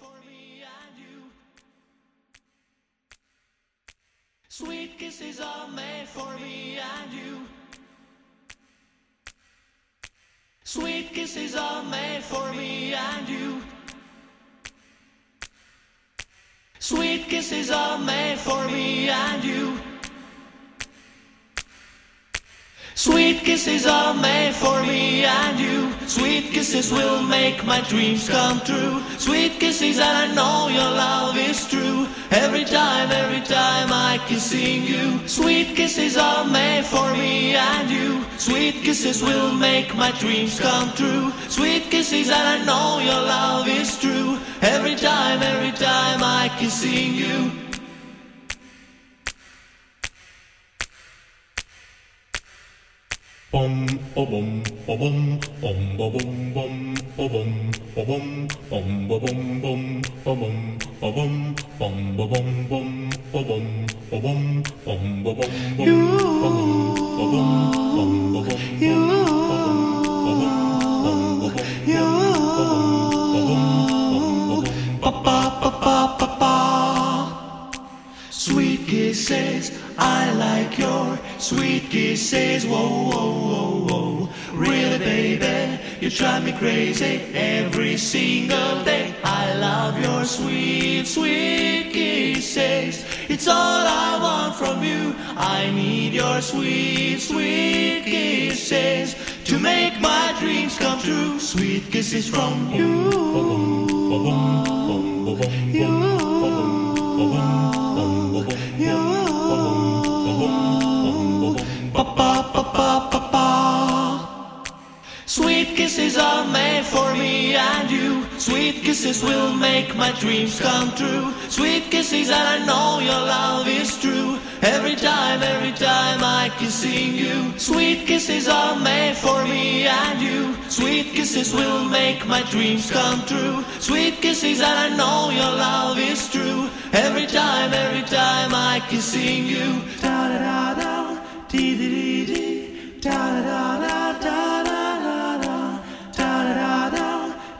for me and you. Sweet kisses are made for me and you. Sweet kisses are made for me and you. Sweet kisses are made for me and you. Sweet kisses are made for me and you. Sweet kisses will make my dreams come true. Sweet kisses, and I know your love is true. Every time, every time I kiss sing you. Sweet kisses are made for me and you. Sweet kisses will make my dreams come true. Sweet kisses, and I know your love is true. Every time, every time I kiss sing you. Bum ba bum ba bum bum ba bum bum ba bum ba bum bum ba bum bum ba bum ba bum bum ba Sweet kisses, I like your sweet kisses. Whoa, whoa, whoa, whoa. Really, baby, you drive me crazy every single day. I love your sweet, sweet kisses. It's all I want from you. I need your sweet, sweet kisses to make my dreams come true. Sweet kisses from you. Pa Sweet kisses are made for me and you. Sweet kisses will make my dreams come true. Sweet kisses, and I know your love is true. Every time, every time I kiss sing you. Sweet kisses are made for me and you. Sweet kisses will make my dreams come true. Sweet kisses, and I know your love is true. Every time, every time I kiss sing you.